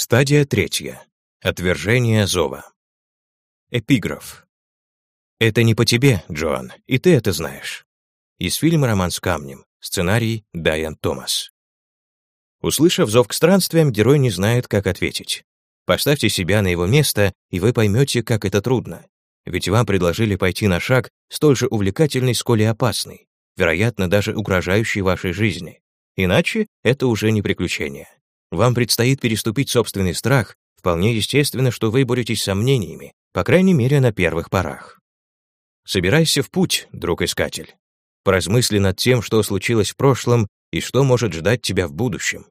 Стадия третья. Отвержение зова. Эпиграф. «Это не по тебе, Джоан, и ты это знаешь». Из фильма «Роман с камнем». Сценарий Дайан Томас. Услышав зов к странствиям, герой не знает, как ответить. Поставьте себя на его место, и вы поймете, как это трудно. Ведь вам предложили пойти на шаг, столь же увлекательный, сколь и опасный, вероятно, даже угрожающий вашей жизни. Иначе это уже не приключение. Вам предстоит переступить собственный страх, вполне естественно, что вы боретесь с сомнениями, по крайней мере, на первых порах. Собирайся в путь, друг-искатель. Поразмысли над тем, что случилось в прошлом и что может ждать тебя в будущем.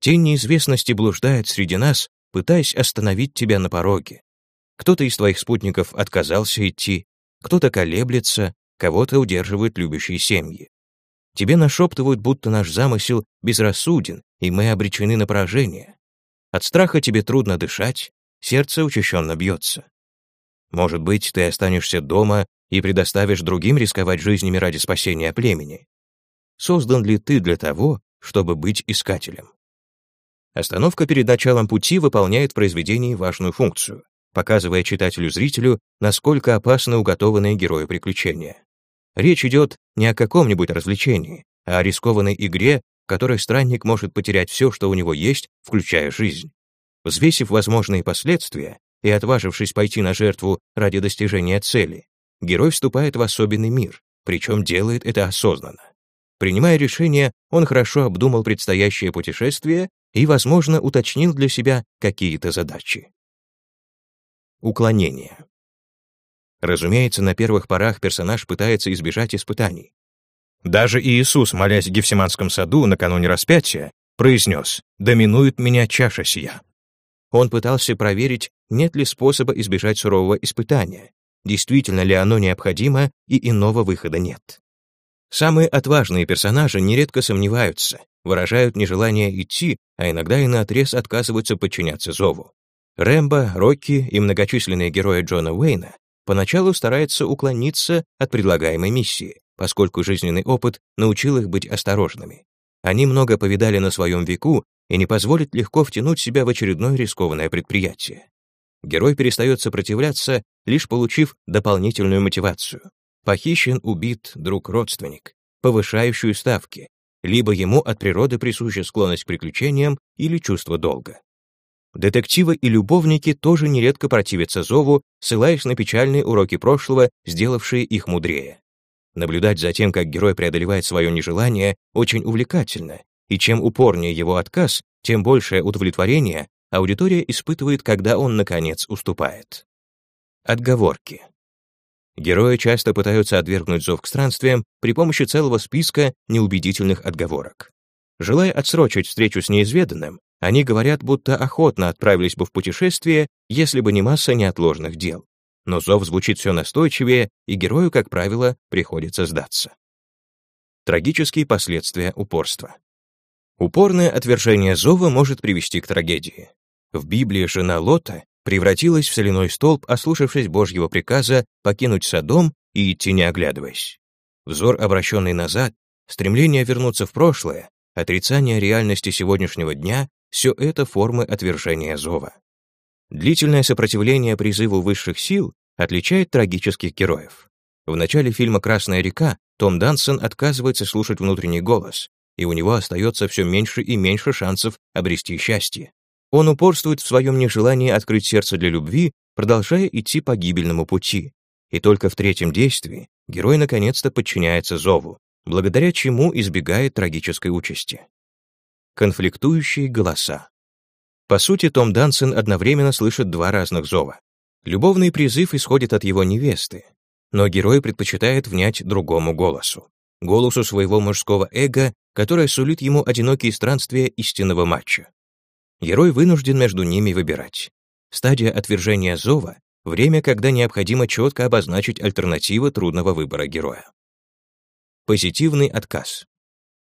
Тень неизвестности блуждает среди нас, пытаясь остановить тебя на пороге. Кто-то из твоих спутников отказался идти, кто-то колеблется, кого-то удерживают любящие семьи. Тебе нашептывают, будто наш замысел безрассуден, и мы обречены на поражение. От страха тебе трудно дышать, сердце учащенно бьется. Может быть, ты останешься дома и предоставишь другим рисковать жизнями ради спасения племени. Создан ли ты для того, чтобы быть искателем? Остановка перед началом пути выполняет в произведении важную функцию, показывая читателю-зрителю, насколько опасны уготованные герою приключения. Речь идет не о каком-нибудь развлечении, а о рискованной игре, в которой странник может потерять все, что у него есть, включая жизнь. Взвесив возможные последствия и отважившись пойти на жертву ради достижения цели, герой вступает в особенный мир, причем делает это осознанно. Принимая решение, он хорошо обдумал предстоящее путешествие и, возможно, уточнил для себя какие-то задачи. Уклонение. Разумеется, на первых порах персонаж пытается избежать испытаний. Даже Иисус, молясь в Гефсиманском саду накануне распятия, произнес «Доминует меня чаша сия». Он пытался проверить, нет ли способа избежать сурового испытания, действительно ли оно необходимо и иного выхода нет. Самые отважные персонажи нередко сомневаются, выражают нежелание идти, а иногда и наотрез отказываются подчиняться зову. Рэмбо, Рокки и многочисленные герои Джона Уэйна поначалу стараются уклониться от предлагаемой миссии, поскольку жизненный опыт научил их быть осторожными. Они много повидали на своем веку и не позволят легко втянуть себя в очередное рискованное предприятие. Герой перестает сопротивляться, лишь получив дополнительную мотивацию. Похищен, убит, друг-родственник, повышающую ставки, либо ему от природы присуща склонность к приключениям или чувство долга. Детективы и любовники тоже нередко противятся зову, ссылаясь на печальные уроки прошлого, сделавшие их мудрее. Наблюдать за тем, как герой преодолевает свое нежелание, очень увлекательно, и чем упорнее его отказ, тем большее удовлетворение аудитория испытывает, когда он, наконец, уступает. Отговорки. Герои часто пытаются отвергнуть зов к странствиям при помощи целого списка неубедительных отговорок. Желая отсрочить встречу с неизведанным, они говорят, будто охотно отправились бы в путешествие, если бы не масса неотложных дел. Но зов звучит все настойчивее, и герою, как правило, приходится сдаться. Трагические последствия упорства. Упорное отвержение зова может привести к трагедии. В Библии жена Лота превратилась в соляной столб, ослушавшись Божьего приказа покинуть Содом и идти не оглядываясь. Взор, обращенный назад, стремление вернуться в прошлое, отрицание реальности сегодняшнего дня все это формы отвержения зова. Длительное сопротивление призыву высших сил отличает трагических героев. В начале фильма «Красная река» Том Дансон отказывается слушать внутренний голос, и у него остается все меньше и меньше шансов обрести счастье. Он упорствует в своем нежелании открыть сердце для любви, продолжая идти по гибельному пути. И только в третьем действии герой наконец-то подчиняется зову, благодаря чему избегает трагической участи конфликтующие голоса. По сути, Том Дансен одновременно слышит два разных зова. Любовный призыв исходит от его невесты, но герой предпочитает внять другому голосу. Голосу своего мужского эго, которое сулит ему одинокие странствия истинного матча. Герой вынужден между ними выбирать. Стадия отвержения зова — время, когда необходимо четко обозначить альтернативы трудного выбора героя. Позитивный отказ.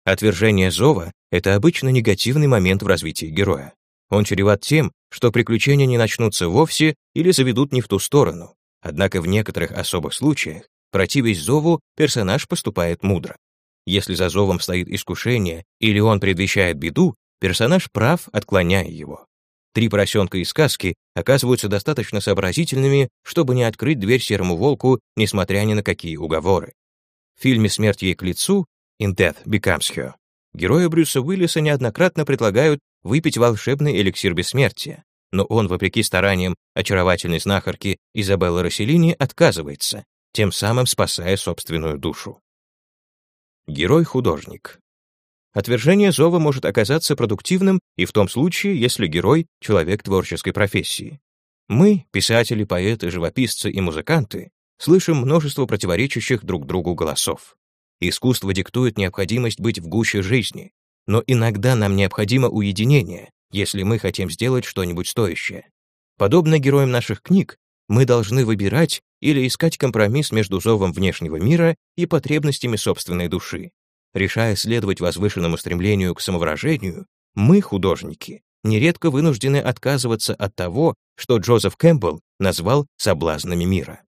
Отвержение зова — это обычно негативный момент в развитии героя. Он чреват тем, что приключения не начнутся вовсе или заведут не в ту сторону. Однако в некоторых особых случаях, противясь зову, персонаж поступает мудро. Если за зовом стоит искушение или он предвещает беду, персонаж прав, отклоняя его. Три поросенка из сказки оказываются достаточно сообразительными, чтобы не открыть дверь серому волку, несмотря ни на какие уговоры. В фильме «Смерть ей к лицу» «In Death Becomes Her» герои Брюса Уиллиса неоднократно предлагают выпить волшебный эликсир бессмертия, но он, вопреки стараниям очаровательной знахарки Изабеллы Расселини, отказывается, тем самым спасая собственную душу. Герой-художник. Отвержение зова может оказаться продуктивным и в том случае, если герой — человек творческой профессии. Мы, писатели, поэты, живописцы и музыканты, слышим множество противоречащих друг другу голосов. Искусство диктует необходимость быть в гуще жизни, но иногда нам необходимо уединение, если мы хотим сделать что-нибудь стоящее. Подобно героям наших книг, мы должны выбирать или искать компромисс между зовом внешнего мира и потребностями собственной души. Решая следовать возвышенному стремлению к самовыражению, мы, художники, нередко вынуждены отказываться от того, что Джозеф Кэмпбелл назвал соблазнами мира.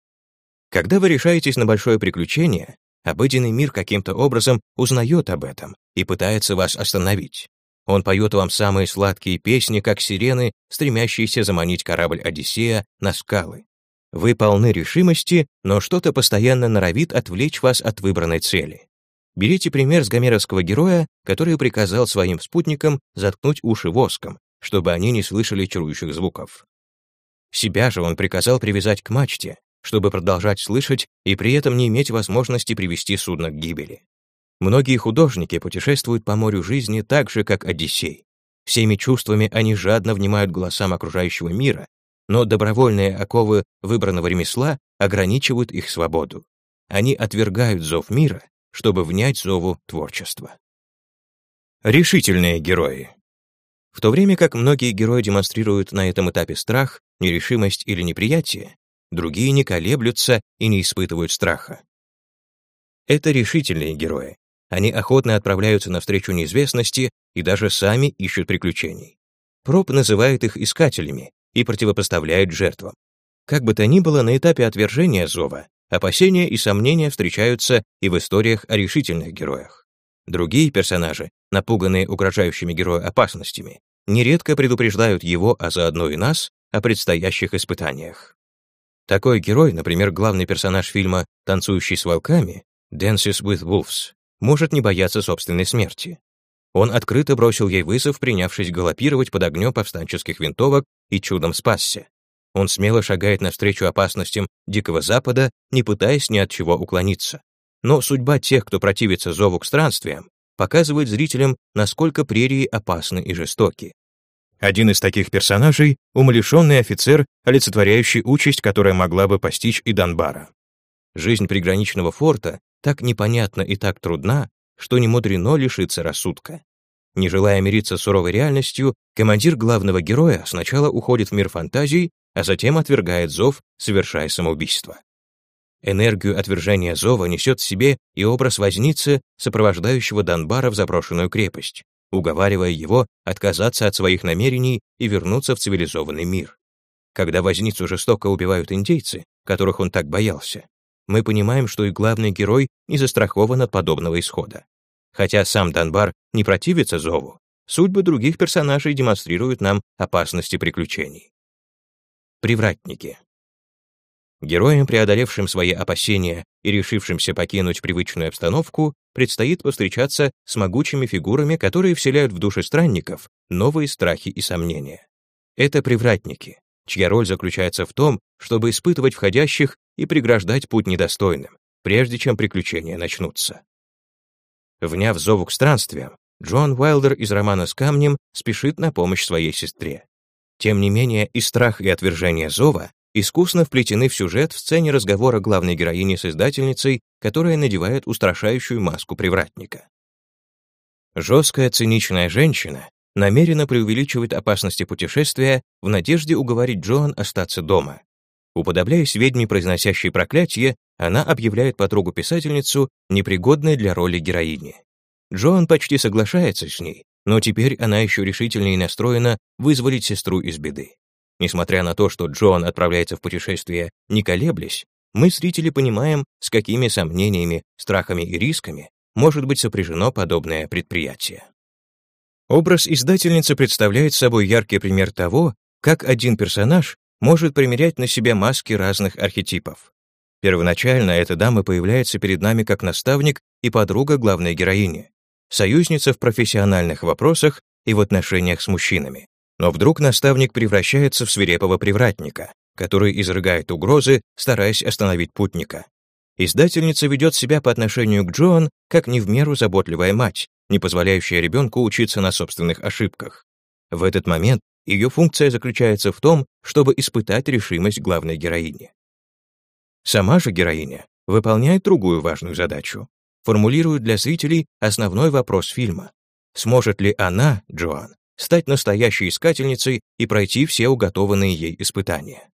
Когда вы решаетесь на большое приключение, обыденный мир каким-то образом узнает об этом и пытается вас остановить. Он поет вам самые сладкие песни, как сирены, стремящиеся заманить корабль Одиссея на скалы. Вы полны решимости, но что-то постоянно норовит отвлечь вас от выбранной цели. Берите пример с гомеровского героя, который приказал своим спутникам заткнуть уши воском, чтобы они не слышали чарующих звуков. Себя же он приказал привязать к мачте, чтобы продолжать слышать и при этом не иметь возможности привести судно к гибели. Многие художники путешествуют по морю жизни так же, как Одиссей. Всеми чувствами они жадно внимают голосам окружающего мира, но добровольные оковы выбранного ремесла ограничивают их свободу. Они отвергают зов мира чтобы внять зову творчества. Решительные герои. В то время как многие герои демонстрируют на этом этапе страх, нерешимость или неприятие, другие не колеблются и не испытывают страха. Это решительные герои. Они охотно отправляются навстречу неизвестности и даже сами ищут приключений. Проб называет их искателями и противопоставляет жертвам. Как бы то ни было, на этапе отвержения зова Опасения и сомнения встречаются и в историях о решительных героях. Другие персонажи, напуганные угрожающими герою опасностями, нередко предупреждают его, а заодно и нас, о предстоящих испытаниях. Такой герой, например, главный персонаж фильма «Танцующий с волками» Dances with Wolves, может не бояться собственной смерти. Он открыто бросил ей вызов, принявшись галопировать под огнем повстанческих винтовок и чудом спасся. Он смело шагает навстречу опасностям Дикого Запада, не пытаясь ни от чего уклониться. Но судьба тех, кто противится зову к странствиям, показывает зрителям, насколько прерии опасны и жестоки. Один из таких персонажей — умалишенный офицер, олицетворяющий участь, которая могла бы постичь и Донбара. Жизнь приграничного форта так непонятна и так трудна, что не мудрено лишиться рассудка. Не желая мириться с суровой реальностью, командир главного героя сначала уходит в мир фантазий, а затем отвергает зов, совершая самоубийство. Энергию отвержения зова несет в себе и образ возницы, сопровождающего Донбара в заброшенную крепость, уговаривая его отказаться от своих намерений и вернуться в цивилизованный мир. Когда возницу жестоко убивают индейцы, которых он так боялся, мы понимаем, что и главный герой не застрахован от подобного исхода. Хотя сам Донбар не противится зову, судьбы других персонажей демонстрируют нам опасности приключений. Привратники. Героям, преодолевшим свои опасения и решившимся покинуть привычную обстановку, предстоит повстречаться с могучими фигурами, которые вселяют в души странников новые страхи и сомнения. Это привратники, чья роль заключается в том, чтобы испытывать входящих и преграждать путь недостойным, прежде чем приключения начнутся. Вняв зову к странствиям, Джон Уайлдер из романа «С камнем» спешит на помощь своей сестре. Тем не менее, и страх, и отвержение зова искусно вплетены в сюжет в сцене разговора главной героини с издательницей, которая надевает устрашающую маску привратника. Жесткая циничная женщина намеренно преувеличивает опасности путешествия в надежде уговорить Джоан остаться дома. Уподобляясь ведьме, произносящей проклятие, она объявляет подругу-писательницу непригодной для роли героини. Джоан почти соглашается с ней, но теперь она еще решительнее настроена вызволить сестру из беды. Несмотря на то, что Джоан отправляется в путешествие не колеблясь, мы, зрители, понимаем, с какими сомнениями, страхами и рисками может быть сопряжено подобное предприятие. Образ издательницы представляет собой яркий пример того, как один персонаж может примерять на себя маски разных архетипов. Первоначально эта дама появляется перед нами как наставник и подруга главной героини, союзница в профессиональных вопросах и в отношениях с мужчинами. Но вдруг наставник превращается в свирепого привратника, который изрыгает угрозы, стараясь остановить путника. Издательница ведет себя по отношению к Джоан как не в меру заботливая мать, не позволяющая ребенку учиться на собственных ошибках. В этот момент ее функция заключается в том, чтобы испытать решимость главной героини. Сама же героиня выполняет другую важную задачу. Формулирует для зрителей основной вопрос фильма. Сможет ли она, Джоан, стать настоящей искательницей и пройти все уготованные ей испытания?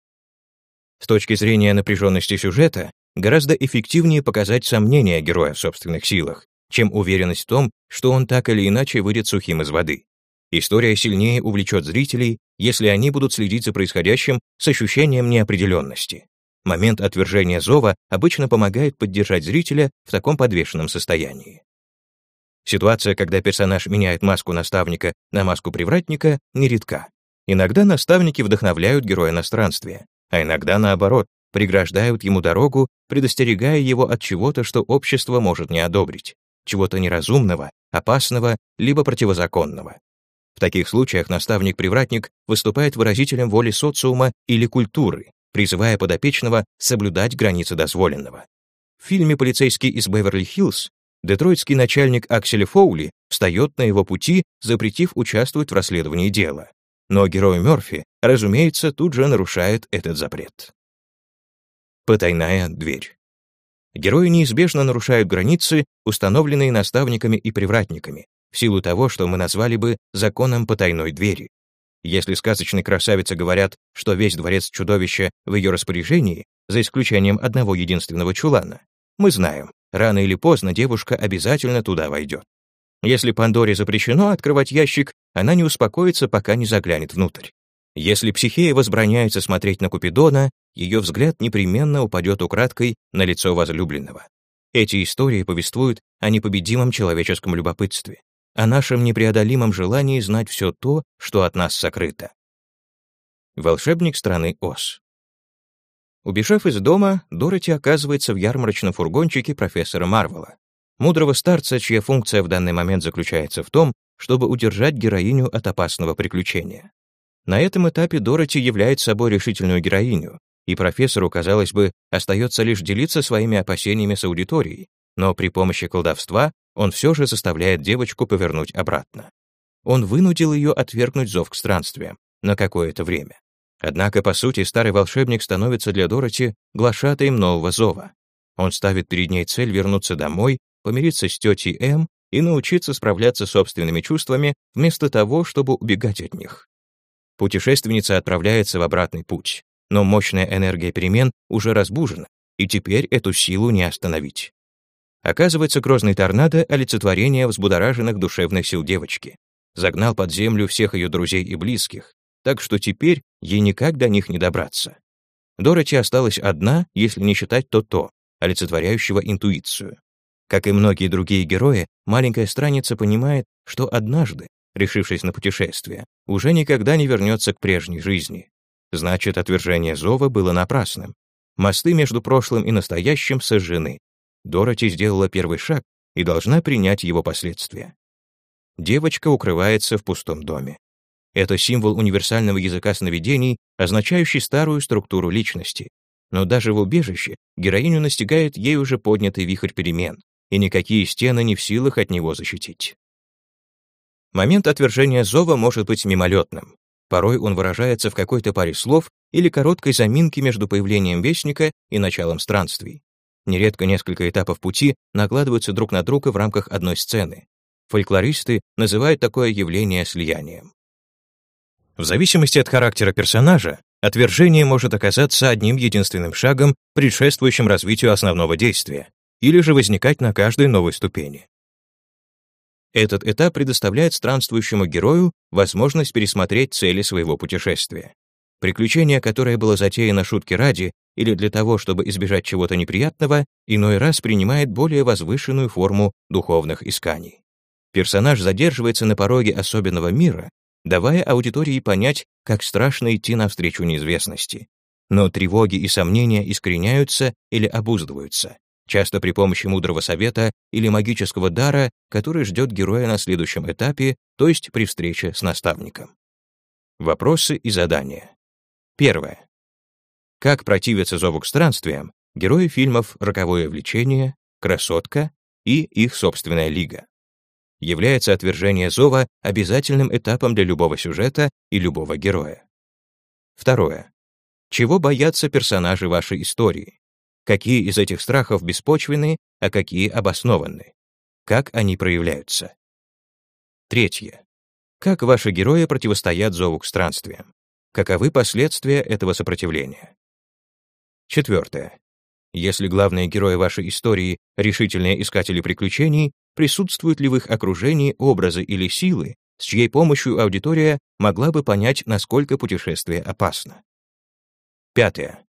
С точки зрения напряженности сюжета, гораздо эффективнее показать сомнения героя в собственных силах, чем уверенность в том, что он так или иначе выйдет сухим из воды. История сильнее увлечет зрителей, если они будут следить за происходящим с ощущением неопределенности. Момент отвержения зова обычно помогает поддержать зрителя в таком подвешенном состоянии. Ситуация, когда персонаж меняет маску наставника на маску привратника, нередка. Иногда наставники вдохновляют героя на странствие, а иногда, наоборот, преграждают ему дорогу, предостерегая его от чего-то, что общество может не одобрить, чего-то неразумного, опасного, либо противозаконного. В таких случаях наставник-привратник выступает выразителем воли социума или культуры, призывая подопечного соблюдать границы дозволенного. В фильме «Полицейский из Беверли-Хиллз» детройтский начальник Аксель Фоули встает на его пути, запретив участвовать в расследовании дела. Но герой Мёрфи, разумеется, тут же нарушает этот запрет. Потайная дверь. Герои неизбежно нарушают границы, установленные наставниками и привратниками, в силу того, что мы назвали бы законом потайной двери. Если сказочной красавице говорят, что весь дворец чудовища в ее распоряжении, за исключением одного единственного чулана, мы знаем, рано или поздно девушка обязательно туда войдет. Если Пандоре запрещено открывать ящик, она не успокоится, пока не заглянет внутрь. Если психея возбраняется смотреть на Купидона, ее взгляд непременно упадет украдкой на лицо возлюбленного. Эти истории повествуют о непобедимом человеческом любопытстве, о нашем непреодолимом желании знать все то, что от нас сокрыто. Волшебник страны Оз. Убежав из дома, Дороти оказывается в ярмарочном фургончике профессора Марвела, мудрого старца, чья функция в данный момент заключается в том, чтобы удержать героиню от опасного приключения. На этом этапе Дороти является собой решительную героиню, и профессору, казалось бы, остается лишь делиться своими опасениями с аудиторией, но при помощи колдовства он все же заставляет девочку повернуть обратно. Он вынудил ее отвергнуть зов к странствиям на какое-то время. Однако, по сути, старый волшебник становится для Дороти глашатаем нового зова. Он ставит перед ней цель вернуться домой, помириться с тетей М и научиться справляться с собственными чувствами вместо того, чтобы убегать от них. Путешественница отправляется в обратный путь, но мощная энергия перемен уже разбужена, и теперь эту силу не остановить. Оказывается, грозный торнадо — олицетворение взбудораженных душевных сил девочки. Загнал под землю всех ее друзей и близких, так что теперь ей никак до них не добраться. Дороти осталась одна, если не считать то-то, олицетворяющего интуицию. Как и многие другие герои, маленькая страница понимает, что однажды, решившись на путешествие, уже никогда не вернется к прежней жизни. Значит, отвержение зова было напрасным. Мосты между прошлым и настоящим сожжены. Дороти сделала первый шаг и должна принять его последствия. Девочка укрывается в пустом доме. Это символ универсального языка сновидений, означающий старую структуру личности. Но даже в убежище героиню настигает ей уже поднятый вихрь перемен, и никакие стены не в силах от него защитить. Момент отвержения зова может быть мимолетным. Порой он выражается в какой-то паре слов или короткой заминке между появлением вестника и началом странствий. Нередко несколько этапов пути накладываются друг на друга в рамках одной сцены. Фольклористы называют такое явление слиянием. В зависимости от характера персонажа, отвержение может оказаться одним единственным шагом, предшествующим развитию основного действия, или же возникать на каждой новой ступени. Этот этап предоставляет странствующему герою возможность пересмотреть цели своего путешествия. Приключение, которое было затеяно шутки ради или для того, чтобы избежать чего-то неприятного, иной раз принимает более возвышенную форму духовных исканий. Персонаж задерживается на пороге особенного мира, давая аудитории понять, как страшно идти навстречу неизвестности. Но тревоги и сомнения искореняются или обуздываются, часто при помощи мудрого совета или магического дара, который ждет героя на следующем этапе, то есть при встрече с наставником. Вопросы и задания. Первое. Как противиться зову к странствиям герои фильмов «Роковое влечение», «Красотка» и их собственная лига. Является отвержение зова обязательным этапом для любого сюжета и любого героя. Второе. Чего боятся персонажи вашей истории? Какие из этих страхов беспочвенны, а какие обоснованы? Как они проявляются? Третье. Как ваши герои противостоят зову к странствиям? Каковы последствия этого сопротивления? Четвертое. Если главные герои вашей истории — решительные искатели приключений, присутствуют ли в их окружении образы или силы, с чьей помощью аудитория могла бы понять, насколько путешествие опасно? Пятое.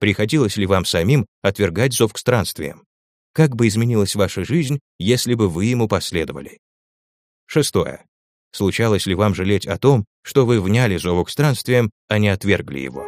Приходилось ли вам самим отвергать зов к странствиям? Как бы изменилась ваша жизнь, если бы вы ему последовали? Шестое. Случалось ли вам жалеть о том, что вы вняли зову к странствиям, а не отвергли его?